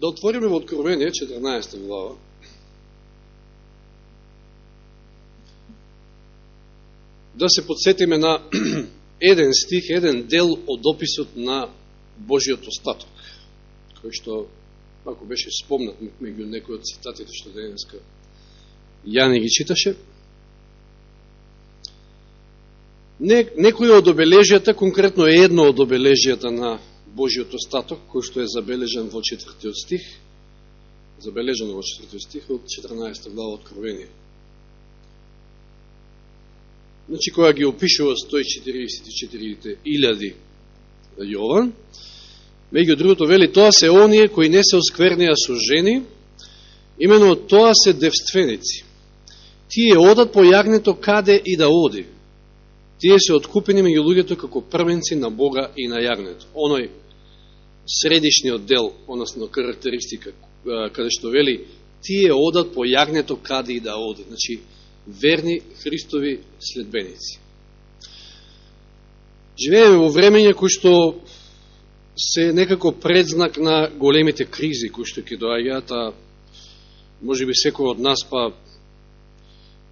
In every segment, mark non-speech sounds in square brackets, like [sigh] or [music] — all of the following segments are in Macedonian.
Да отвориме во Откровение, 14 глава. Да се подсетиме на [clears throat] еден стих, еден дел од описот на Божиот остаток, кој што, ако беше спомнат меѓу некои од цитатите што денеска Јани ги читаше, не, некои од обележијата, конкретно едно од обележијата на Божиот остаток, кој што е забележен во четвртиот стих, забележен во четвртиот стих од 14 глава Откровение. Значи, која ги опишува 144.000 Јован, меѓу другото вели, тоа се оние кои не се осквернија со жени, имено тоа се девственици. Тие одат по јагнето каде и да оди. Тие се откупени меѓу луѓето како првенци на Бога и на јагнето. Оној средишниот дел, односно карактеристика, каде што вели, тие одат по јагнето каде и да оди. Значи, верни Христови следбеници. Живееме во времење кој што се некако предзнак на големите кризи кои што ќе доаѓаат, а може би секој од нас па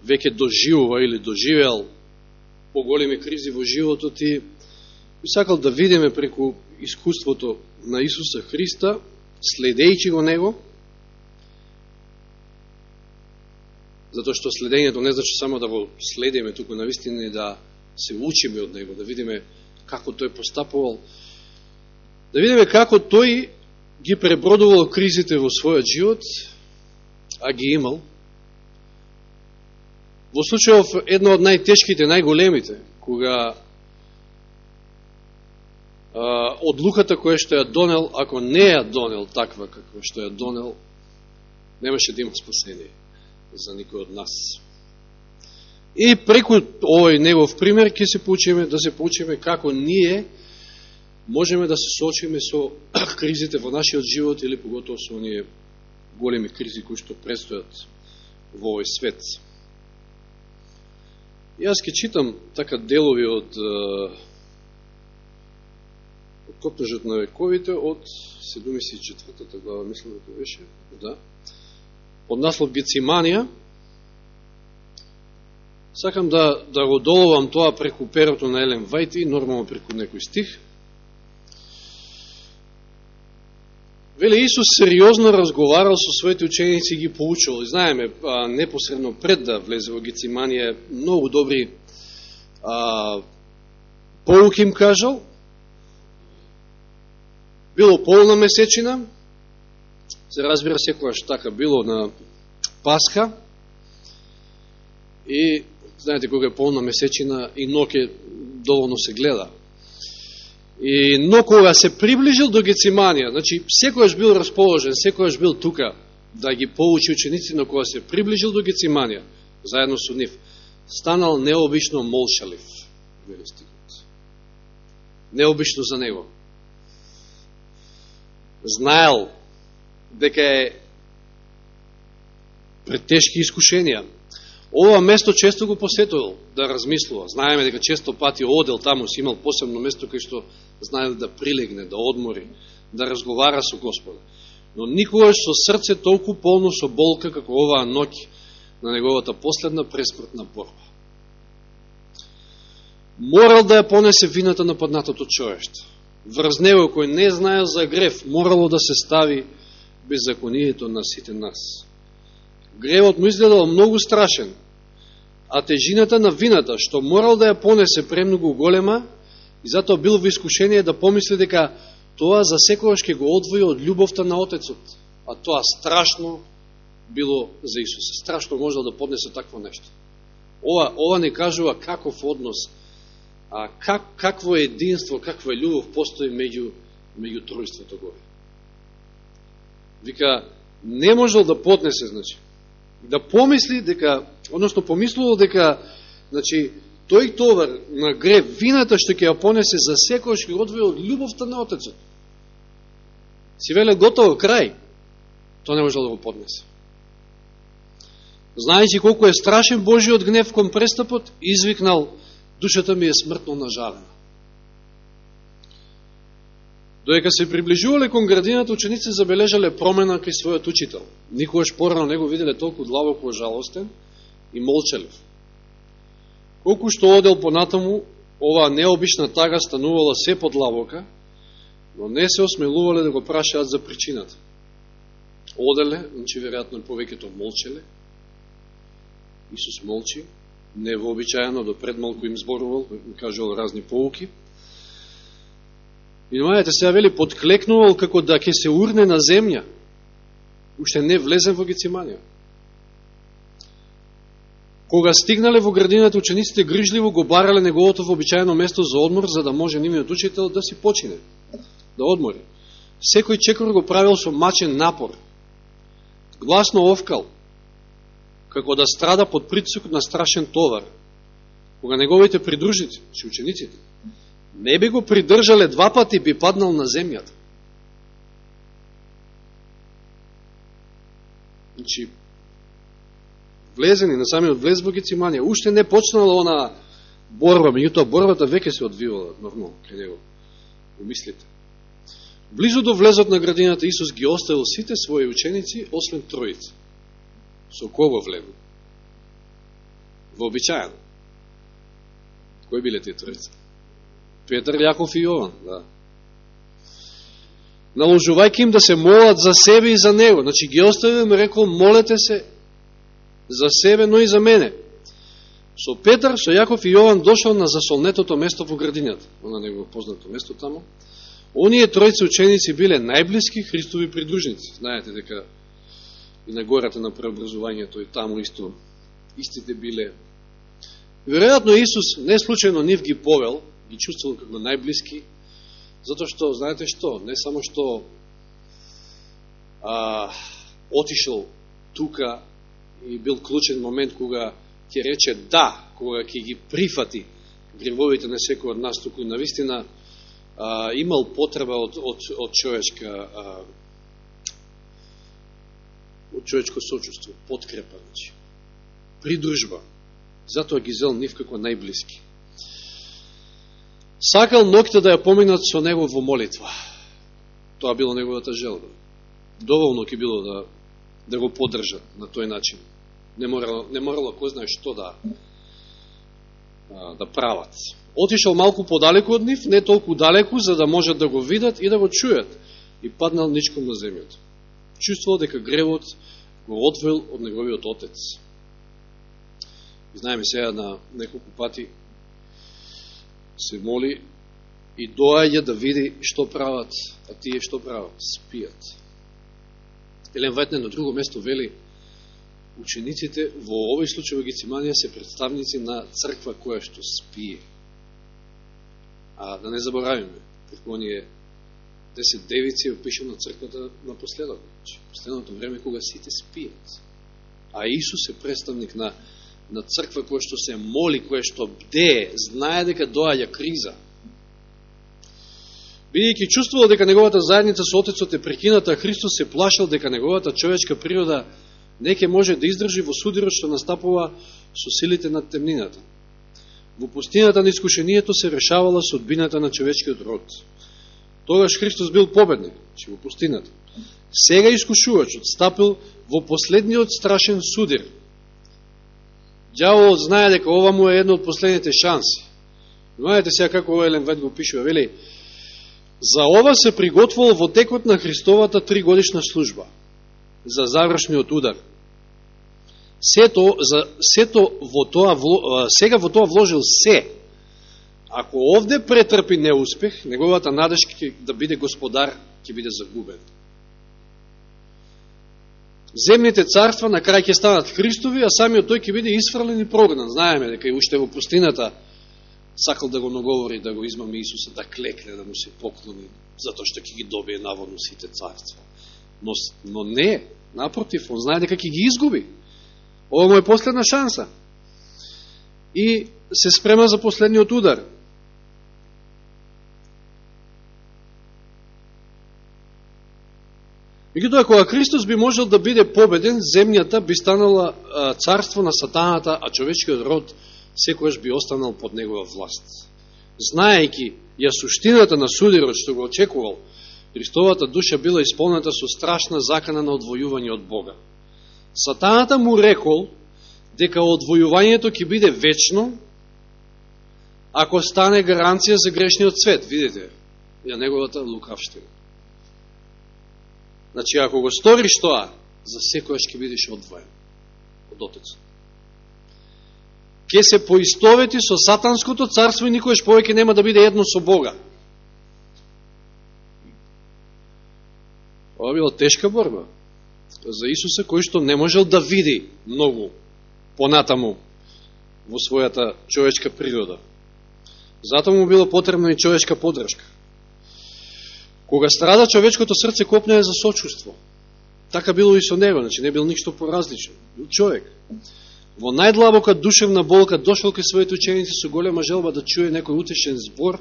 веќе доживува или доживеал поголеми кризи во животот и би сакал да видиме преку искуството на Исуса Христа, следејќи го Него, затоа што следењето не значи само да го следиме, туку на вистина и да се учиме од Него, да видиме како Тој постапувал, да видиме како Тој ги пребродувал кризите во својот живот, а ги имал. Во случајов едно од најтешките, најголемите, кога одлуката која што ја донел, ако не ја донел таква како што ја донел, немаше да има спасение за никој од нас. И преку овој негов пример ќе се поучиме, да се поучиме како ние можеме да се соочиме со [clears throat] кризите во нашиот живот или поготово со оние големи кризи кои што предстојат во овој свет. Јас ке читам така делови од Копнежот на вековите од 74 глава, мислам дека беше, да, од наслов Гециманија. Сакам да, да го доловам тоа преку перото на Елен Вајти, нормално преку некој стих. Веле Исус сериозно разговарал со своите ученици и ги поучувал. Знаеме, а, непосредно пред да влезе во Гециманија, многу добри а, поуки им кажал, Било полна месечина, се разбира секојаш така било на Пасха, и знаете кога е полна месечина и ноќе доволно се гледа. И, но кога се приближил до Гециманија, значи секојаш бил расположен, секојаш бил тука да ги поучи ученици, но кога се приближил до Гециманија, заедно со нив, станал необично молшалив. Необично за него знаел дека е пред тешки искушенија. Ова место често го посетувал да размислува. Знаеме дека често пати одел таму, си имал посебно место кај што знаел да прилегне, да одмори, да разговара со Господа. Но никогаш со срце толку полно со болка како оваа ноќ на неговата последна преспртна борба. Морал да ја понесе вината на паднатото човештво врз него кој не знае за грев, морало да се стави беззаконието на сите нас. Гревот му изгледал многу страшен, а тежината на вината, што морал да ја понесе премногу голема, и затоа бил во искушение да помисли дека тоа за секојаш ќе го одвои од љубовта на Отецот. А тоа страшно било за Исуса. Страшно можел да поднесе такво нешто. Ова, ова не кажува каков однос а, как, какво единство, каква љубов постои меѓу, меѓу тројството горе. Вика, не можел да поднесе, значи, да помисли дека, односно помислувал дека, значи, тој товар на греб, вината што ќе ја понесе за секој што одвои од љубовта на Отецот. Си веле готово, крај. Тоа не можел да го поднесе. Знаејќи колку е страшен Божиот гнев кон престапот, извикнал душата ми е смртно нажалена. Доека се приближувале кон градината, ученици забележале промена кај својот учител. Никогаш порано него виделе толку длабоко жалостен и молчалив. Колку што одел понатаму, оваа необична тага станувала се подлабока, но не се осмелувале да го прашаат за причината. Оделе, значи веројатно повеќето молчеле. Исус молчи, невообичаено, до пред малку им зборувал, им кажувал разни поуки. И знаете, сега вели, подклекнувал како да ќе се урне на земја. Уште не влезен во Гециманија. Кога стигнале во градината, учениците грижливо го барале неговото вообичаено место за одмор, за да може нивниот учител да си почине, да одмори. Секој чекор го правил со мачен напор. Гласно овкал, како да страда под притисок на страшен товар. Кога неговите придружници, че учениците, не би го придржале два пати, би паднал на земјата. Значи, влезени на самиот влез во Гециманија, уште не почнала она борба, меѓутоа борбата веќе се одвивала нормално кај него. Умислите. Близо до влезот на градината Исус ги оставил сите своји ученици, освен троица. Со кого влегу? Вообичајано. Кои биле тие тројца? Петар, Јаков и Јован, да. Наложувајќи им да се молат за себе и за него. Значи ги оставим, рекол, молете се за себе, но и за мене. Со Петар, со Јаков и Јован дошол на засолнетото место во градињата, на него познато место тамо. Оние тројци ученици биле најблиски Христови придружници. Знаете дека и на гората на преобразувањето и таму исто истите биле. Веројатно Исус не случајно нив ги повел, ги чувствувал како најблиски, затоа што, знаете што, не само што а, отишел тука и бил клучен момент кога ќе рече да, кога ќе ги прифати гревовите на секој од нас, туку на вистина а, имал потреба од, од, од човечка а, од човечко сочувство, подкрепа, значи, придружба. Затоа ги зел нив како најблиски. Сакал ноќта да ја поминат со него во молитва. Тоа било неговата желба. Доволно ќе било да да го поддржат на тој начин. Не морало, не морало кој знае што да да прават. Отишел малку подалеку од нив, не толку далеку, за да можат да го видат и да го чујат. И паднал ничком на земјата. Чувствувал дека гревот го одвел од неговиот отец. И знаеме сега на неколку пати се моли и доаѓа да види што прават, а тие што прават? Спијат. Елен Вајтне на друго место вели, учениците во овој случај во Гециманија се представници на црква која што спие. А да не заборавиме, како оние десет девици е опишено црквата на последното, значи, последното време кога сите спијат. А Исус е представник на, на црква која што се моли, која што бде, знае дека доаѓа криза. Бидејќи чувствувал дека неговата заедница со Отецот е прекината, Христос се плашал дека неговата човечка природа не ќе може да издржи во судирот што настапува со силите на темнината. Во пустината на искушението се решавала судбината на човечкиот род. Тогаш Христос бил победник, че во пустината. Сега искушувачот стапил во последниот страшен судир. Дјаволот знае дека ова му е едно од последните шанси. Знаете сега како Елен Вет го пишува, вели, за ова се приготвувал во текот на Христовата тригодишна служба – за завршниот удар. Сето, за, сето во тоа, сега во тоа вложил се. Ако овде претрпи неуспех, неговата надеж да биде господар ќе биде загубен. Земните царства на крај ќе станат Христови, а самиот тој ќе биде исфрлен и прогнан. Знаеме дека и уште во пустината сакал да го наговори, да го измами Исуса, да клекне, да му се поклони, затоа што ќе ги добие наводно сите царства. Но, но не, напротив, он знае дека ќе ги изгуби. Ова му е последна шанса. И се спрема за последниот удар. Меѓутоа, кога Христос би можел да биде победен, земјата би станала царство на сатаната, а човечкиот род секојаш би останал под негова власт. знаејќи ја суштината на судирот што го очекувал, Христовата душа била исполнета со страшна закана на одвојување од Бога. Сатаната му рекол дека одвојувањето ќе биде вечно, ако стане гаранција за грешниот свет. Видите, ја неговата лукавштина. Значи, ако го сториш тоа, за секојаш ќе бидеш одвоен од Отецот. Ке се поистовети со сатанското царство и никојаш повеќе нема да биде едно со Бога. Ова била тешка борба за Исуса, кој што не можел да види многу понатаму во својата човечка природа. Затоа му било потребна и човечка подршка. Кога страда човечкото срце копнее за сочувство. Така било и со него, значи не бил ништо поразлично. Човек. Во најдлабока душевна болка дошол кај своите ученици со голема желба да чуе некој утешен збор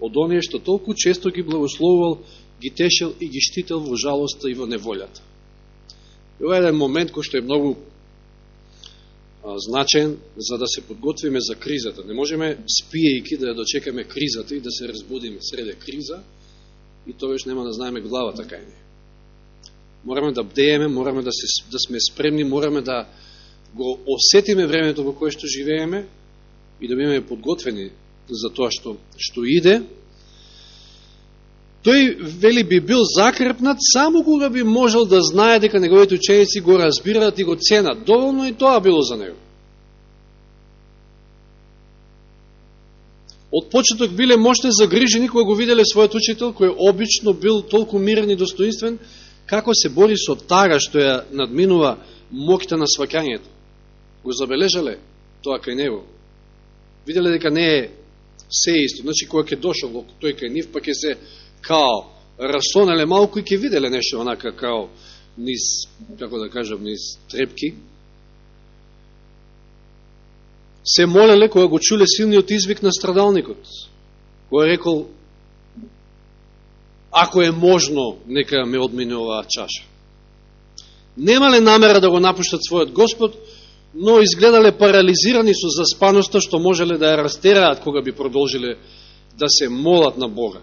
од оние што толку често ги благословувал, ги тешел и ги штител во жалоста и во неволјата. И ова е еден момент кој што е многу а, значен за да се подготвиме за кризата. Не можеме спиејки да ја дочекаме кризата и да се разбудиме среде криза, и тоа нема да знаеме глава така и не. Мораме да бдееме, мораме да, се, да сме спремни, мораме да го осетиме времето во кое што живееме и да бидеме подготвени за тоа што, што иде. Тој, вели, би бил закрепнат само кога би можел да знае дека неговите ученици го разбираат и го ценат. Доволно и тоа било за него. Од почеток биле мощни загрижени кога го виделе својот учител, кој обично бил толку мирен и достоинствен, како се бори со тага што ја надминува моките на свакањето. Го забележале тоа кај него. Виделе дека не е се исто. Значи, кога ќе дошол тој кај нив, па ќе се као расонеле малку и ќе виделе нешто онака као низ, како да кажам, низ трепки, се молеле кога го чуле силниот извик на страдалникот, кој рекол, ако е можно, нека ме одмине оваа чаша. Немале намера да го напуштат својот Господ, но изгледале парализирани со заспаноста што можеле да ја растераат кога би продолжиле да се молат на Бога.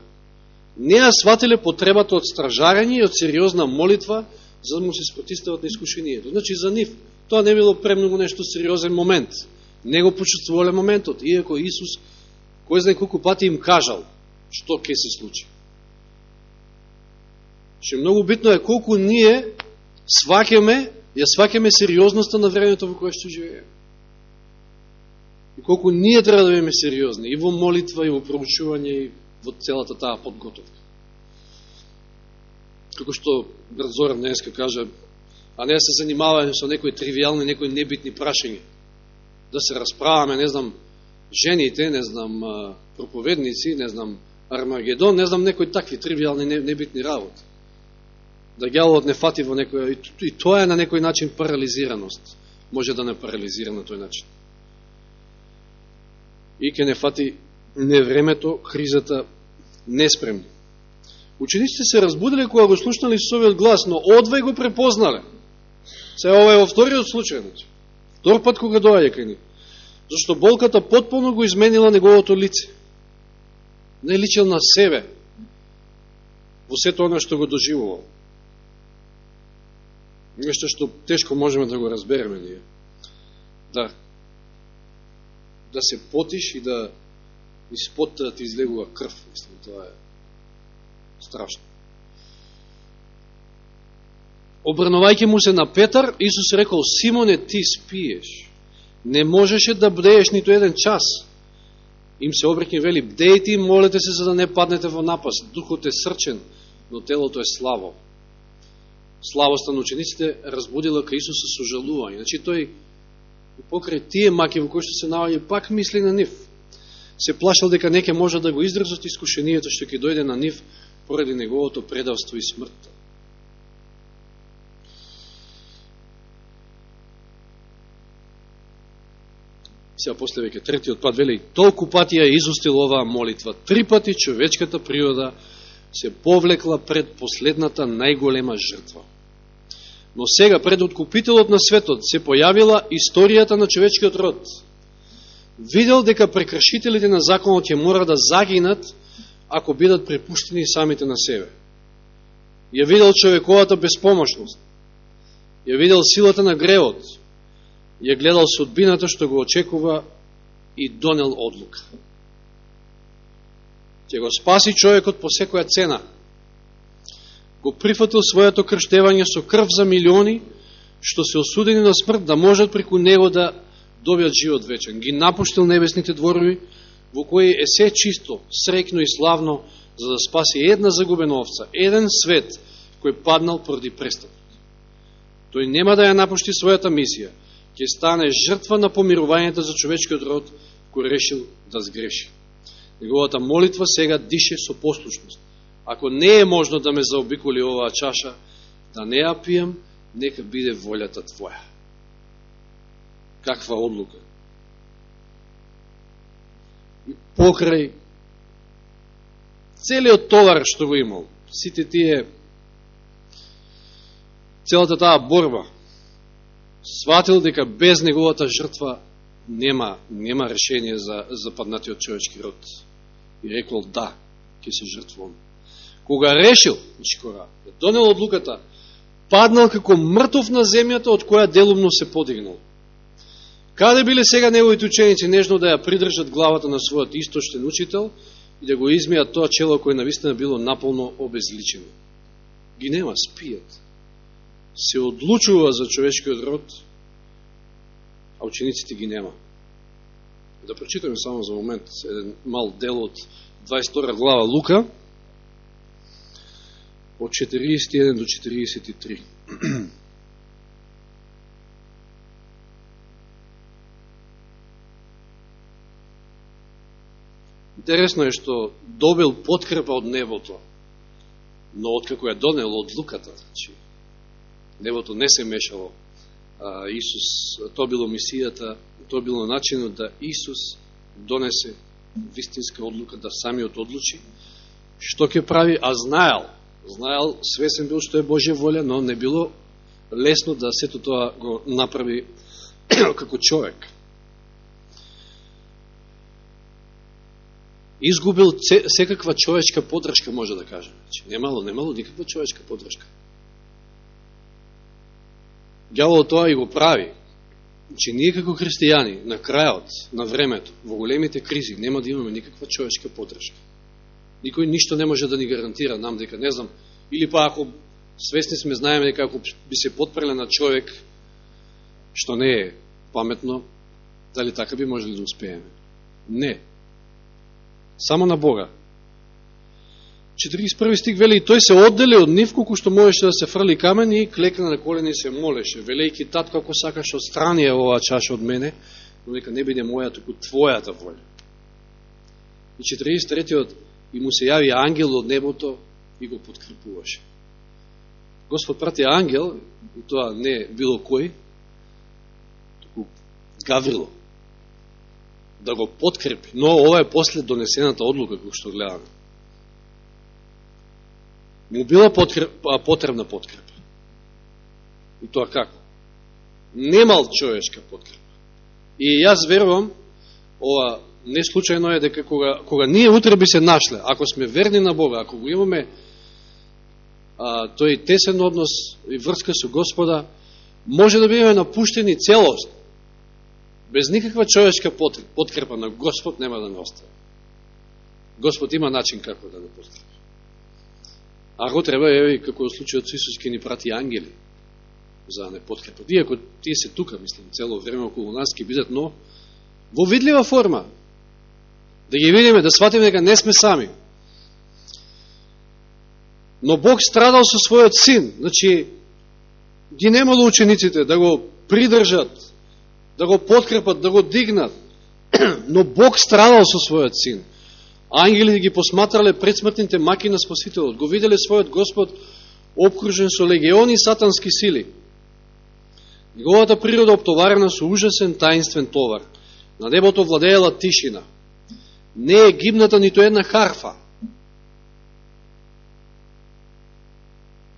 Не ја сватиле потребата од стражарење и од сериозна молитва за да му се спротистават на искушението. Значи за нив тоа не било премногу нешто сериозен момент не го почувствувале моментот, иако Исус, кој знае колку пати им кажал што ќе се случи. Ше многу битно е колку ние свакеме, ја свакеме сериозноста на времето во кое што живееме. И колку ние треба да бидеме сериозни и во молитва, и во проучување, и во целата таа подготовка. Како што брат Зоран днеска кажа, а не да се занимаваме со некои тривиални, некои небитни прашања да се расправаме, не знам, жените, не знам, проповедници, не знам, Армагедон, не знам, некои такви тривиални, небитни работи. Да гјалот не фати во некој... И тоа е на некој начин парализираност. Може да не парализира на тој начин. И ке не фати не времето, кризата неспремни. Учениците се разбудили кога го слушнали совиот глас, но одвај го препознале. Се ова е во вториот случај. Значи. Втор пат кога доаѓа кај ни. Зашто болката потполно го изменила неговото лице. Не личел на себе во сето оно што го доживувал. Нешто што тешко можеме да го разбереме ние. Да. Да се потиш и да испод да ти излегува крв. Мислам, тоа е страшно. Обрнувајќи му се на Петар, Исус рекол, Симоне, ти спиеш. Не можеше да бдееш нито еден час. Им се обрекне вели, бдејте и молете се за да не паднете во напас. Духот е срчен, но телото е славо. Славоста на учениците разбудила кај Исуса со жалување. Значи тој покрај тие маки во кои што се наоѓа пак мисли на нив. Се плашал дека неке може да го издржат искушението што ќе дојде на нив поради неговото предавство и смртта. Сега после веќе третиот пат вели, толку пати ја изустил оваа молитва. Три пати човечката природа се повлекла пред последната најголема жртва. Но сега пред откупителот на светот се појавила историјата на човечкиот род. видел дека прекршителите на законот ќе мора да загинат ако бидат препуштени самите на себе. Ја видел човековата безпомошност. Ја видел силата на гревот. Ја гледал судбината што го очекува и донел одлука. Ќе го спаси човекот по секоја цена. Го прифатил своето крштевање со крв за милиони, што се осудени на смрт, да можат преку него да добиат живот вечен. Ги напуштил небесните дворови, во кои е се чисто, срекно и славно, за да спаси една загубена овца, еден свет кој паднал поради престапот. Тој нема да ја напушти својата мисија, ќе стане жртва на помирувањето за човечкиот род, кој решил да сгреши. Неговата молитва сега дише со послушност. Ако не е можно да ме заобиколи оваа чаша, да не ја пијам, нека биде волјата Твоја. Каква одлука? И покрај целиот товар што го имал, сите тие, целата таа борба, сватил дека без неговата жртва нема, нема решение за западнатиот човечки род. И рекол да, ќе се жртвувам. Кога решил, значи кога донел одлуката, паднал како мртов на земјата од која делумно се подигнал. Каде биле сега неговите ученици нежно да ја придржат главата на својот источен учител и да го измијат тоа чело кој навистина било наполно обезличено? Ги нема, спијат. Се одлучува за човечкиот род, а учениците ги нема. Да прочитаме само за момент еден мал дел од 22 глава Лука, од 41 до 43. [clears throat] Интересно е што добил подкрепа од небото, но откако ја донел од луката, значи, небото не се мешало, а, Исус, то било мисијата, то било начинот да Исус донесе вистинска одлука, да самиот одлучи, што ќе прави, а знаел, знаел, свесен бил што е Божја воля, но не било лесно да сето тоа го направи [clears throat] како човек. Изгубил секаква човечка подршка, може да кажем. Значи, немало, немало никаква човечка подршка. Гјавол тоа и го прави. Че ние како христијани, на крајот, на времето, во големите кризи, нема да имаме никаква човечка подршка. Никој ништо не може да ни гарантира нам дека, не знам, или па ако свесни сме, знаеме дека ако би се подпреле на човек, што не е паметно, дали така би можели да успееме? Не. Само на Бога. 41 стих вели, и тој се оддели од нив, колку што можеше да се фрли камен и клекна на колени и се молеше, велејки татко, ако сакаш отстрани оваа чаша од мене, но нека не биде моја, току твојата воля. И 43-тиот и му се јави ангел од небото и го подкрепуваше. Господ прати ангел, и тоа не било кој, току Гаврило, да го подкрепи. Но ова е после донесената одлука, како што гледаме. Му била потребна подкрепа. И тоа како? Немал човечка подкрепа. И јас верувам, ова не случајно е дека кога, кога ние утре би се нашле, ако сме верни на Бога, ако го имаме а, тој тесен однос и врска со Господа, може да бидеме напуштени целост. Без никаква човечка подкрепа на Господ нема да не остане. Господ има начин како да не подкрепа. Ако треба, еве, како случајот со Исус, ке ни прати ангели за да не подкрепат. Иако тие се тука, мислам, цело време околу нас ке бидат, но во видлива форма, да ги видиме, да сватиме дека не сме сами. Но Бог страдал со својот син, значи, ги немало учениците да го придржат, да го подкрепат, да го дигнат, [clears throat] но Бог страдал со својот син. Ангелите ги посматрале предсмртните маки на Спасителот, го виделе својот Господ обкружен со легиони сатански сили. Неговата природа оптоварена со ужасен таинствен товар. На небото владеела тишина не е гибната нито една харфа.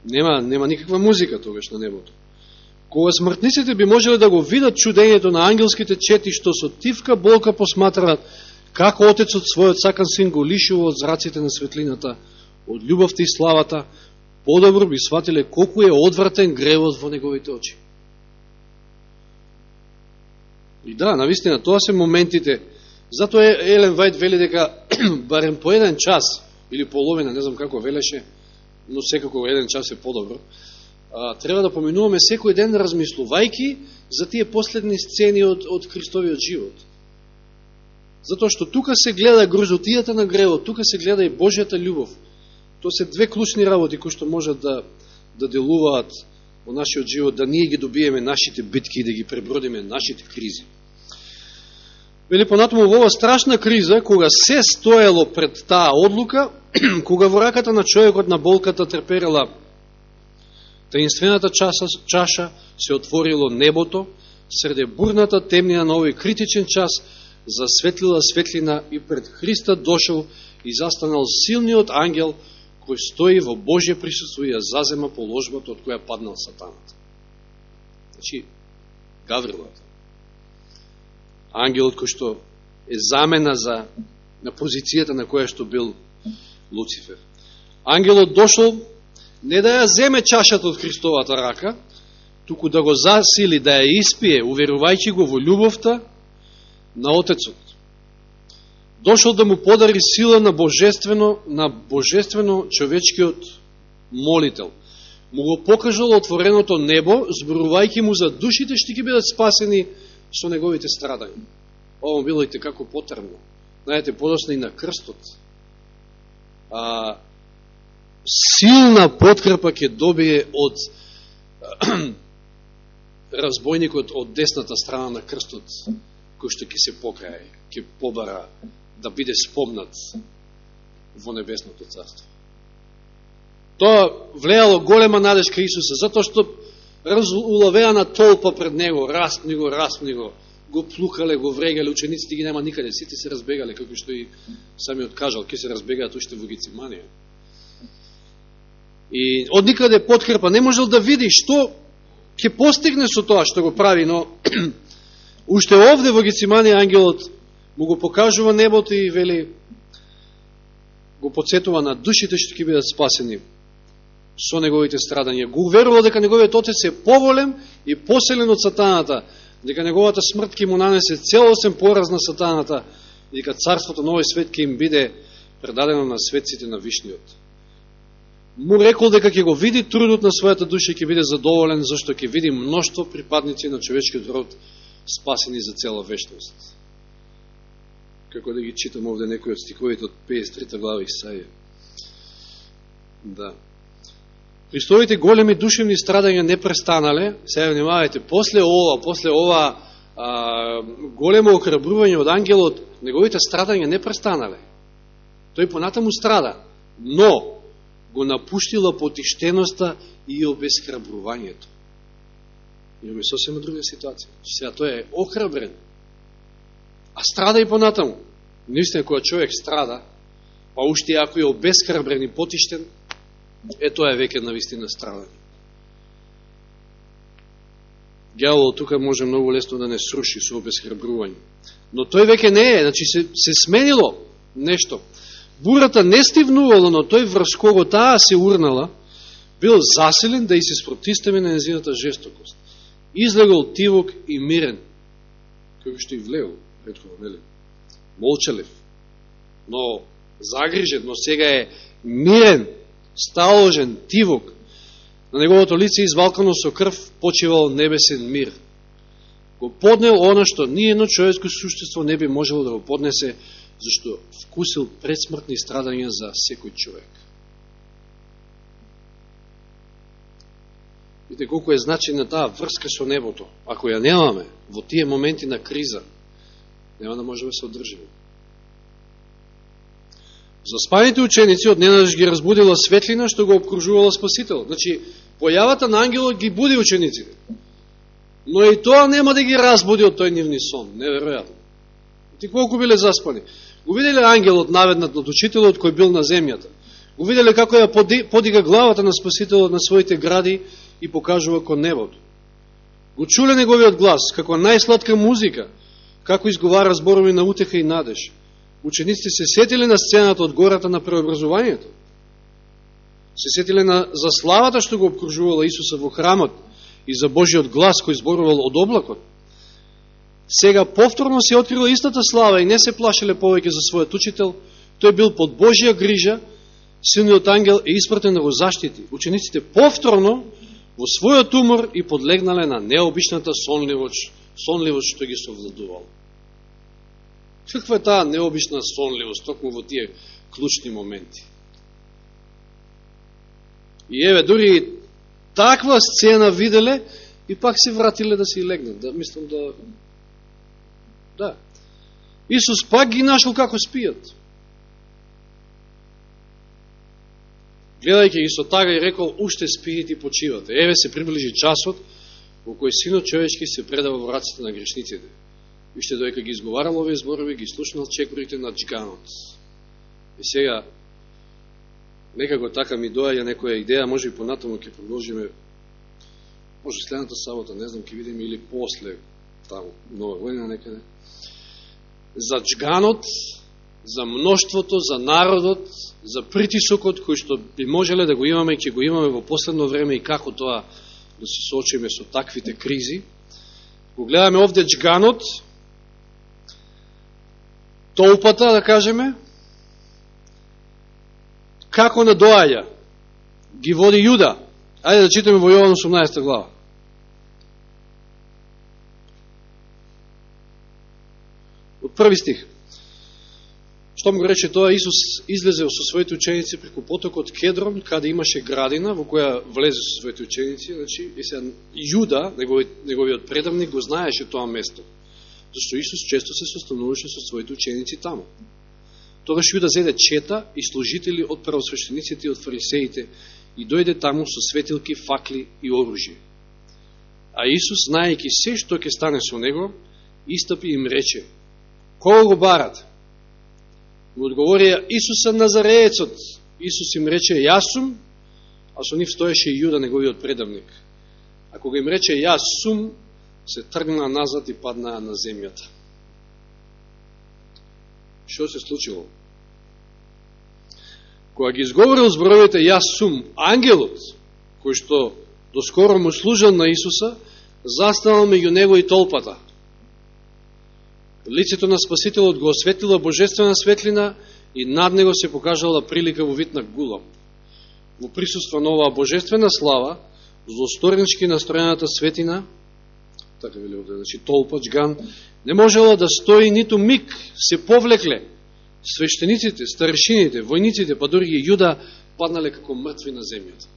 Нема, нема никаква музика тогаш на небото. кога смртниците би можеле да го видат чудењето на ангелските чети, што со тивка болка посматраат како Отецот својот сакан син го лишува од зраците на светлината, од љубовта и славата, подобро би сватиле колку е одвратен гревот во неговите очи. И да, навистина, тоа се моментите. Затоа Елен Вајд вели дека [clears throat] барем по еден час, или половина, не знам како велеше, но секако еден час е подобро, треба да поминуваме секој ден размислувајки за тие последни сцени од, од Христовиот живот. Затоа што тука се гледа грозотијата на гревот, тука се гледа и Божјата љубов. Тоа се две клучни работи кои што можат да, да делуваат во нашиот живот, да ние ги добиеме нашите битки и да ги пребродиме нашите кризи. Вели понатаму во ова страшна криза, кога се стоело пред таа одлука, [clears throat] кога во раката на човекот на болката треперела таинствената чаша, чаша, се отворило небото, среде бурната темнина на овој критичен час, засветлила светлина и пред Христа дошел и застанал силниот ангел, кој стои во Божје присуство и ја зазема положбата од која паднал сатаната. Значи, Гаврилата. Ангелот кој што е замена за, на позицијата на која што бил Луцифер. Ангелот дошол не да ја земе чашата од Христовата рака, туку да го засили, да ја испие, уверувајќи го во љубовта на Отецот. Дошол да му подари сила на божествено, на божествено човечкиот молител. Му го покажал отвореното небо, зборувајќи му за душите што ќе бидат спасени со неговите страдања. Ово било и како потребно. Знаете, подосна и на крстот. А, силна подкрепа ќе добие од [clears throat] разбойникот од десната страна на крстот, кој што ќе се покае, ќе побара да биде спомнат во небесното царство. Тоа влеало голема надежка Исуса, затоа што уловеана толпа пред него, распни го, распни го, го плукале, го врегале, учениците ги нема никаде, сите се разбегале, како што и самиот кажал, ќе се разбегаат уште во Гециманија. И од никаде подкрепа не можел да види што ќе постигне со тоа што го прави, но уште овде во Гициманија ангелот му го покажува небото и вели го подсетува на душите што ќе бидат спасени со неговите страдања. Го уверува дека неговиот отец е поволен и поселен од сатаната, дека неговата смрт ќе му нанесе целосен пораз на сатаната и дека царството на овој свет ќе им биде предадено на светците на Вишниот му рекол дека ќе го види трудот на својата душа и ќе биде задоволен, зашто ќе види мноштво припадници на човечкиот род спасени за цела вечност. Како да ги читам овде некои од стиковите од 53 глава Исаија. Да. Христовите големи душевни страдања не престанале, сега внимавајте, после ова, после ова а, големо окрабрување од ангелот, неговите страдања не престанале. Тој понатаму страда, но го напуштила потиштеноста и обесхрабрувањето. Имаме сосема друга ситуација. Сега тој е охрабрен, а страда и понатаму. Наистина, кога човек страда, па уште ако е обесхрабрен и потиштен, е тоа е веќе навистина страдање. Гјавол тука може многу лесно да не сруши со обесхрабрување. Но тој веќе не е, значи се, се сменило нешто. Бурата не стивнувала, но тој врз кого таа се урнала, бил засилен да и се спротистаме на незината жестокост. Излегол тивок и мирен, како што и влеол, предходно, нели? Молчалев, но загрижен, но сега е мирен, сталожен, тивок. На неговото лице извалкано со крв почивал небесен мир. Го поднел она што ни едно човечко суштество не би можело да го поднесе, зашто вкусил предсмртни страдања за секој човек. Видите колко е значена таа врска со небото. Ако ја немаме во тие моменти на криза, нема да можеме да се одржиме. За спаните ученици од ненадеж ги разбудила светлина што го обкружувала Спасител. Значи, појавата на ангелот ги буди учениците. Но и тоа нема да ги разбуди од тој нивни сон. Неверојатно. Ти колку биле заспани. Го виделе ангелот наведнат над учителот кој бил на земјата. Го виделе како ја подига главата на Спасителот на своите гради и покажува кон небото. Го чуле неговиот глас, како најсладка музика, како изговара зборови на утеха и надеж. Учениците се сетиле на сцената од гората на преобразувањето. Се сетиле на за славата што го обкружувала Исуса во храмот и за Божиот глас кој зборувал од облакот. Сега повторно се открила истата слава и не се плашеле повеќе за својот учител, тој бил под Божија грижа, силниот ангел е испратен да го заштити. Учениците повторно во својот умор и подлегнале на необичната сонливост, сонливост што ги совладувал. Каква е таа необична сонливост токму во тие клучни моменти? И еве, дури таква сцена виделе и пак се вратиле да се и легнат. Да, мислам да... Да. Исус пак ги нашол како спијат. Гледајќи ги со тага и рекол, уште спиете и почивате. Еве се приближи часот во кој синот човечки се предава во раците на грешниците. Виште доека ги изговарал овие зборови, ги слушнал чекорите на джганот. И сега, некако така ми доаѓа некоја идеја, може и понатаму ќе продолжиме, може следната сабота, не знам, ќе видиме или после, таму, нова година некаде, за джганот, за мноштвото, за народот, за притисокот кој што би можеле да го имаме и ќе го имаме во последно време и како тоа да се соочиме со таквите кризи. Го гледаме овде джганот, толпата, да кажеме, како на доаѓа, ги води Јуда. Ајде да читаме во Јован 18 глава. Од први стих. Штом го рече тоа, Исус излезе со своите ученици преку потокот Кедрон, каде имаше градина, во која влезе со своите ученици. Значи, и се Јуда, неговиот, неговиот предавник, го знаеше тоа место зашто Исус често се состануваше со своите ученици таму. Тогаш Јуда зеде чета и служители од правосвещениците и од фарисеите и дојде таму со светилки, факли и оружје. А Исус, знаејќи се што ќе стане со него, истапи им рече, кого го барат? Му одговорија Исуса Назареецот. Исус им рече, јас сум, а со нив стоеше и Јуда, неговиот предавник. А кога им рече, јас сум, се тргнаа назад и паднаа на земјата. Што се случило? Кога ги изговорил зборовите јас сум ангелот, кој што доскоро му служил на Исуса, застанал меѓу него и толпата. Лицето на Спасителот го осветила божествена светлина и над него се покажала прилика во вид на гулам. Во присуство на оваа божествена слава, злосторнички настроената светина, така вели овде, значи толпа, джган, не можела да стои ниту миг, се повлекле. Свештениците, старешините, војниците, па дори и Јуда паднале како мртви на земјата.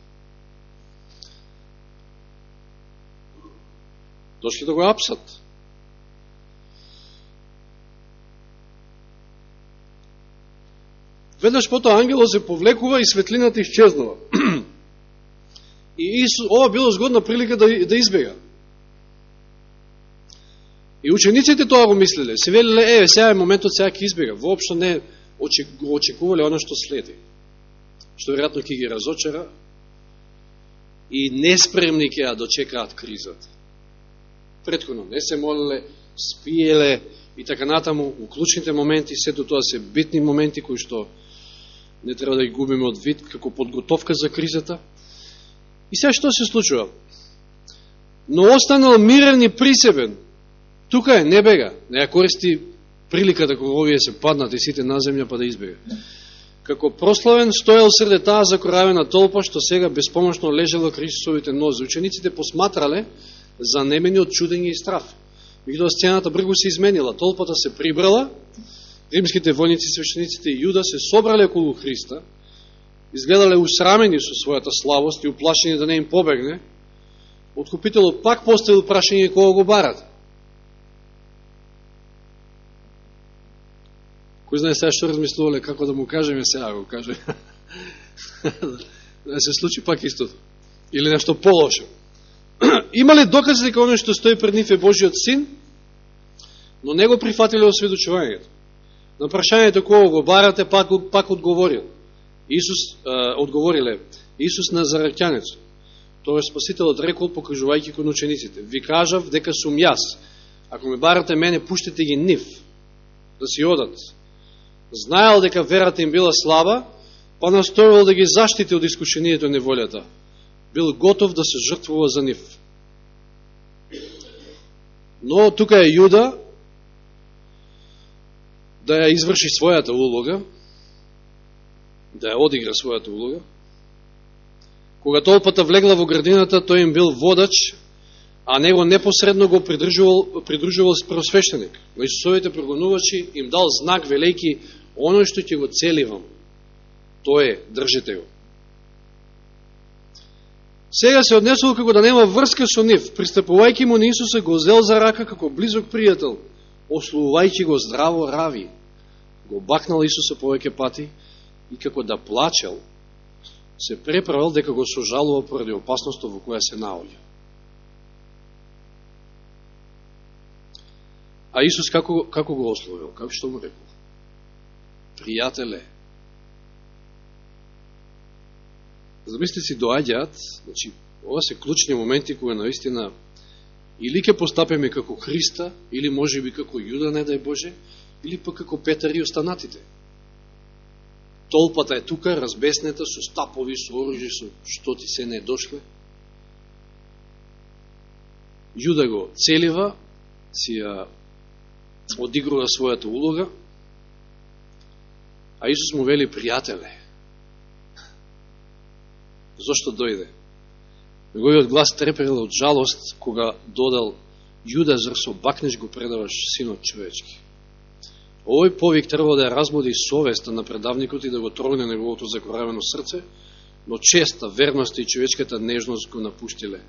Дошли да го апсат. Веднаш потоа ангелот се повлекува и светлината исчезнува. [clears throat] И Исус, ова било згодна прилика да, да избега. И учениците тоа го мислеле. Се велеле, е, сега е моментот, сега ќе избега. Воопшто не го очекувале оно што следи. Што веројатно ќе ги разочара и неспремни ќе ја дочекаат кризата. Предходно не се молеле, спиеле и така натаму, Уклучните моменти, сето тоа се битни моменти кои што не треба да ги губиме од вид како подготовка за кризата. И сега што се случува? Но останал мирен и присебен, Тука е, не бега, не ја користи приликата кога овие се паднат и сите на земја па да избега. Како прославен стоел среде таа закоравена толпа, што сега безпомошно лежела кри нози. Учениците посматрале за немени од чудење и страф. Меѓутоа сцената бргу се изменила, толпата се прибрала, римските војници, свещениците и Јуда се собрале околу Христа, изгледале усрамени со својата славост и уплашени да не им побегне, откупителот пак поставил прашање кога го барат. Кој знае сега што размислувале, како да му кажеме сега, го каже. [laughs] да се случи пак истото. Или нешто полошо. [clears throat] Има ли докази дека оно што стои пред нив е Божиот син, но не го прифатиле осведочувањето. На прашањето кого го барате, пак, пак одговорил. Исус, э, одговориле, Исус Назаретјанец. Тоа Спасителот рекол, покажувајќи кон учениците. Ви кажав дека сум јас. Ако ме барате мене, пуштете ги нив, да си одат. Знаел дека верата им била слаба, па настојувал да ги заштити од искушението неволјата. Бил готов да се жртвува за нив. Но тука е Јуда да ја изврши својата улога, да ја одигра својата улога, Кога толпата влегла во градината, тој им бил водач, а него непосредно го придружувал, придружувал просвещеник. Но Исусовите прогонувачи им дал знак велики, оно што ќе го целивам, тоа е, држите го. Сега се однесува како да нема врска со нив, пристапувајќи му на Исуса го зел за рака како близок пријател, Ослувајќи го здраво рави, го бакнал Исуса повеќе пати и како да плачел, се преправил дека го сожалува поради опасноста во која се наоѓа. А Исус како, како го ословил? Како што му рекол? Пријателе. Замисли си доаѓаат, значи, ова се клучни моменти кои наистина или ќе постапеме како Христа, или може би како Јуда, не дај Боже, или па како Петар и останатите. Толпата е тука, разбеснета, со стапови, со оружи, со што ти се не дошле. Јуда го целива, си ја одигрува својата улога, а Исус му вели пријателе. Зошто дојде? Неговиот глас треперел од жалост, кога додал Јуда, зар со бакнеш го предаваш синот човечки. Овој повик треба да ја разбуди совеста на предавникот и да го трогне неговото закоравено срце, но честа, верност и човечката нежност го напуштиле.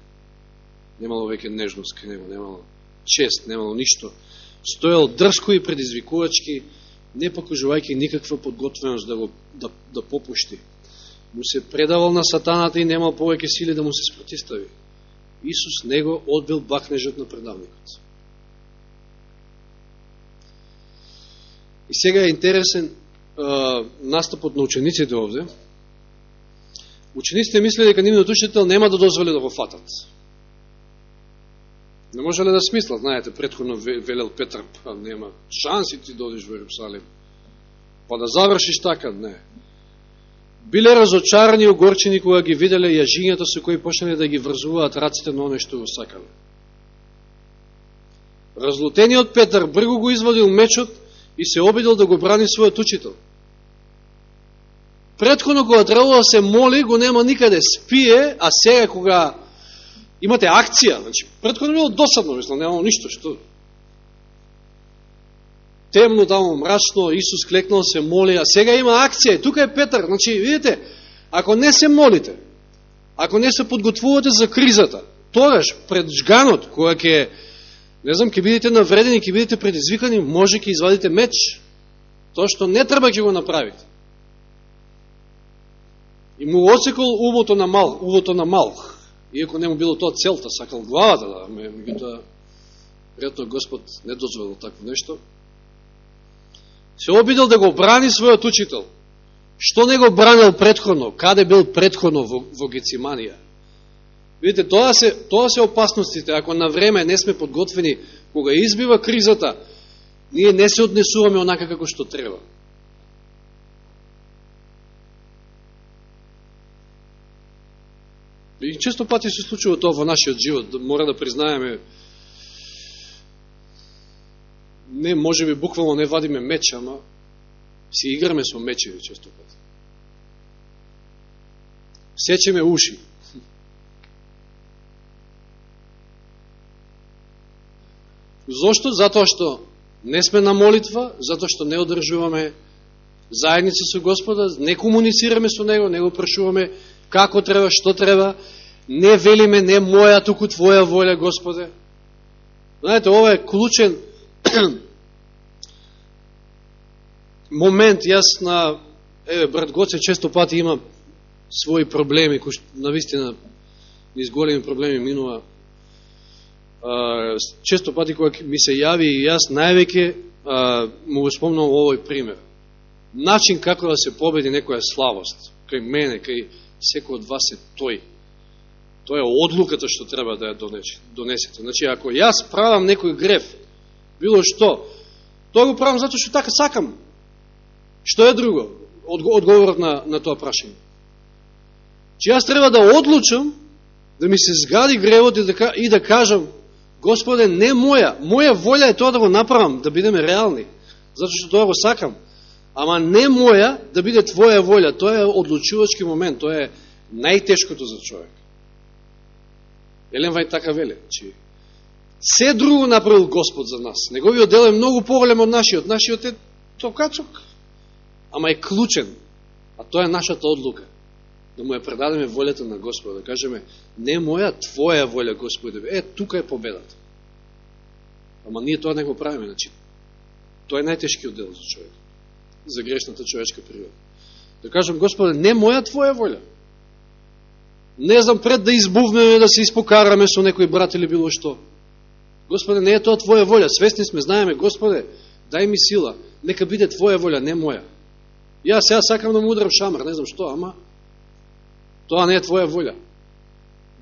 Немало веќе нежност кај него, немало чест, немало ништо. Стоел дрско и предизвикувачки, не покажувајќи никаква подготвеност да, го, да, да попушти. Му се предавал на сатаната и немал повеќе сили да му се спротистави. Исус него одбил бакнежот на предавникот. И сега е интересен а, настапот на учениците овде. Учениците мислили дека нивниот учител нема да дозволи да го фатат. Не може ли да смислат, знаете, предходно велел Петр, па нема шанси ти да додиш во Иерусалим. Па да завршиш така, не. Биле разочарани и огорчени кога ги виделе јажињата со кои почнале да ги врзуваат раците на оне што го сакале. Разлутениот Петар брго го извадил мечот и се обидел да го брани својот учител. Предходно кога требало да се моли, го нема никаде спие, а сега кога имате акција, значи, предходно било досадно, мислам, немало ништо, што темно, тамо мрачно, Исус клекнал, се моли, а сега има акција, тука е Петар, значи, видите, ако не се молите, ако не се подготвувате за кризата, тогаш, пред жганот, која ќе не знам, ќе бидете навредени, ќе бидете предизвикани, може ќе извадите меч. Тоа што не треба ќе го направите. И му оцекол увото на мал, увото на мал. Иако не му било тоа целта, сакал главата, да, меѓутоа, веројатно Господ не дозволил такво нешто. Се обидел да го брани својот учител. Што не го бранил предходно? Каде бил предходно во, во Гециманија? Видите, тоа се, тоа се опасностите. Ако на време не сме подготвени, кога избива кризата, ние не се однесуваме онака како што треба. И често пати се случува тоа во нашиот живот. Мора да признаеме, не, може би буквално не вадиме меч, ама си играме со мечеви често пати. Сечеме уши. Зошто? Затоа што не сме на молитва, затоа што не одржуваме заедница со Господа, не комуницираме со Него, не го прашуваме како треба, што треба, не велиме не моја, туку Твоја волја, Господе. Знаете, ова е клучен момент. Јас на, еве, брат Гоце често пати има своји проблеми, кои навистина низ големи проблеми минува често пати кога ми се јави и јас највеќе му го спомнам овој пример. Начин како да се победи некоја славост, кај мене, кај секој од вас е тој. Тоа е одлуката што треба да ја донесете. Значи, ако јас правам некој греф, било што, тоа го правам затоа што така сакам. Што е друго? Одговорот на, на тоа прашање. Че јас треба да одлучам да ми се згади гревот и да, и да кажам Господе, не моја, моја волја е тоа да го направам, да бидеме реални, затоа што тоа го сакам. Ама не моја да биде твоја волја, тоа е одлучувачки момент, тоа е најтешкото за човек. Елен Вај така веле, че се друго направил Господ за нас. Неговиот дел е многу поголем од нашиот. Нашиот е токачок, ама е клучен. А тоа е нашата одлука да му ја предадеме волјата на Господа, да кажеме, не моја, Твоја волја, Господи, е, тука е победата. Ама ние тоа не го правиме, значи, тоа е најтешкиот дел за човек, за грешната човечка природа. Да кажем, Господе, не моја, Твоја волја. Не знам пред да избувнеме, да се испокараме со некој брат или било што. Господе, не е тоа Твоја волја. Свесни сме, знаеме, Господе, дај ми сила. Нека биде Твоја волја, не моја. Јас сега сакам да му удрам шамар, не знам што, ама Тоа не е твоја волја.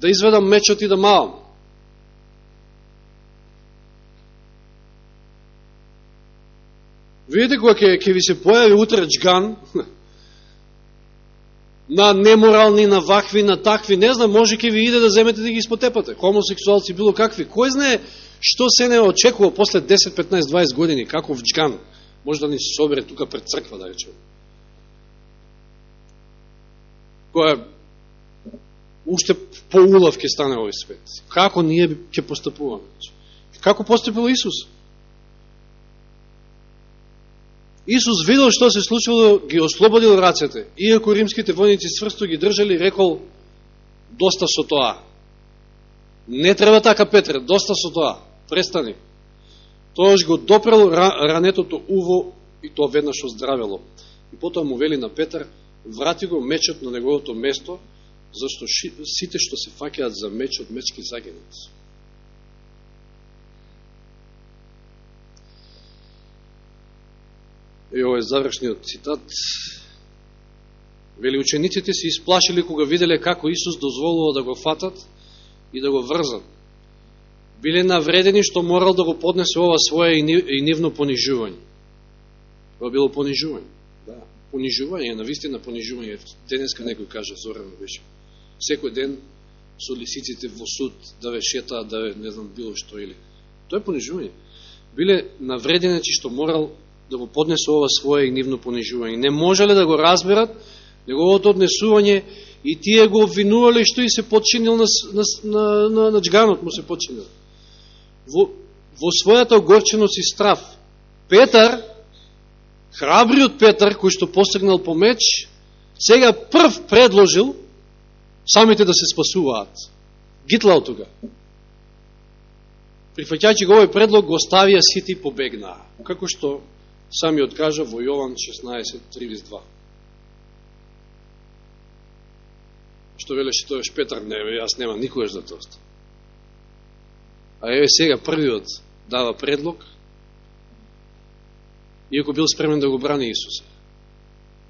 Да изведам мечот и да мавам. Видите кога ќе, ќе ви се појави утре джган, [laughs] на неморални, на вакви, на такви, не знам, може ќе ви иде да земете да ги испотепате. Хомосексуалци, било какви. Кој знае што се не очекува после 10, 15, 20 години, каков джган. Може да ни се собере тука пред црква, да речем. Која уште поулав ќе стане овој свет. Како ние ќе постапуваме? Како постапил Исус? Исус видел што се случило, ги ослободил рацете. Иако римските војници сврсто ги држали, рекол, доста со тоа. Не треба така, Петре, доста со тоа. Престани. Тоаш го допрел ранетото уво и тоа веднаш оздравело. И потоа му вели на Петар, врати го мечот на неговото место, зашто сите што се факеат за меч од мечки загинат. И ово е завршниот цитат. Вели учениците се исплашили кога виделе како Исус дозволува да го фатат и да го врзат. Биле навредени што морал да го поднесе ова своje и нивно понижување. Ова било понижување. Понижување, на вистина понижување. Денеска некој кажа, зорено беше секој ден со лисиците во суд да ве шета, да ве не знам било што или. Тоа е понижување. Биле навредени значи, што морал да го поднесе ова своје нивно понижување. Не можеле да го разберат неговото однесување и тие го обвинувале што и се подчинил на, на, на, на, на джганот му се подчинил. Во, во својата огорченост и страв, Петар, храбриот Петар, кој што постигнал по меч, сега прв предложил самите да се спасуваат. Гитлал тога. Прифаќајќи го овој предлог, го оставија сите и побегнаа. Како што сами откажа во Јован 16.32. Што велеше тој Петар, не, јас нема никој да тоа А еве сега првиот дава предлог, иако бил спремен да го брани Исуса.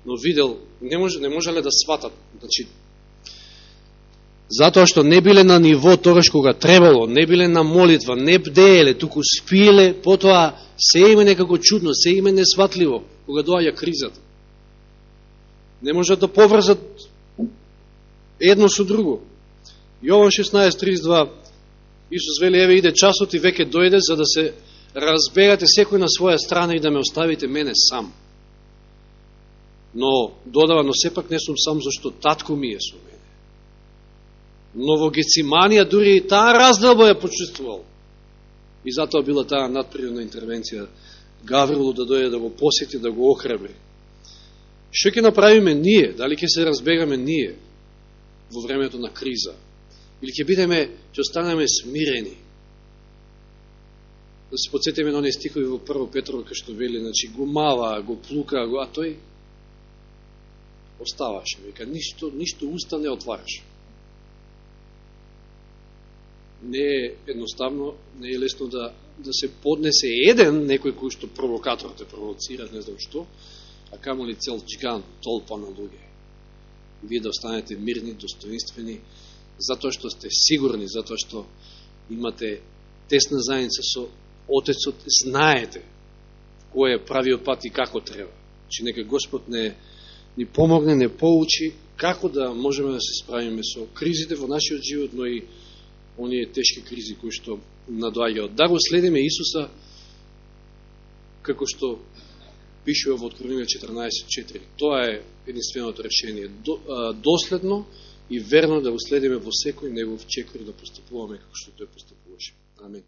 Но видел, не, може, не можеле да сватат, значи, затоа што не биле на ниво тогаш кога требало, не биле на молитва, не бдееле, туку спиеле, потоа се име некако чудно, се име несватливо, кога доаѓа кризата. Не можат да поврзат едно со друго. Јован 16.32 Исус вели, еве иде часот и веќе дојде за да се разбегате секој на своја страна и да ме оставите мене сам. Но, додава, но сепак не сум сам, зашто татко ми е со мене. Но во Гециманија дури и таа разделба ја почувствувал. И затоа била таа надприродна интервенција Гаврилу да дојде да го посети, да го охрабри. Што ќе направиме ние? Дали ќе се разбегаме ние во времето на криза? Или ќе бидеме, ќе останеме смирени? Да се подсетиме на оние стихови во Прво Петрово, кај што вели, значи, го мава, го плука, го, а тој оставаше, века, ништо, ништо уста не отвараше не е едноставно, не е лесно да, да се поднесе еден некој кој што провокатор те провоцира, не знам што, а камо ли цел джиган, толпа на луѓе. Вие да останете мирни, достоинствени, затоа што сте сигурни, затоа што имате тесна заедница со Отецот, знаете кој е правиот пат и како треба. Че нека Господ не ни помогне, не поучи како да можеме да се справиме со кризите во нашиот живот, но и оние тешки кризи кои што надоаѓаат. Да го следиме Исуса како што пишува во Откровение 14.4. Тоа е единственото решение. Доследно и верно да го следиме во секој негов чекор да постапуваме како што тој постапуваше. Амин.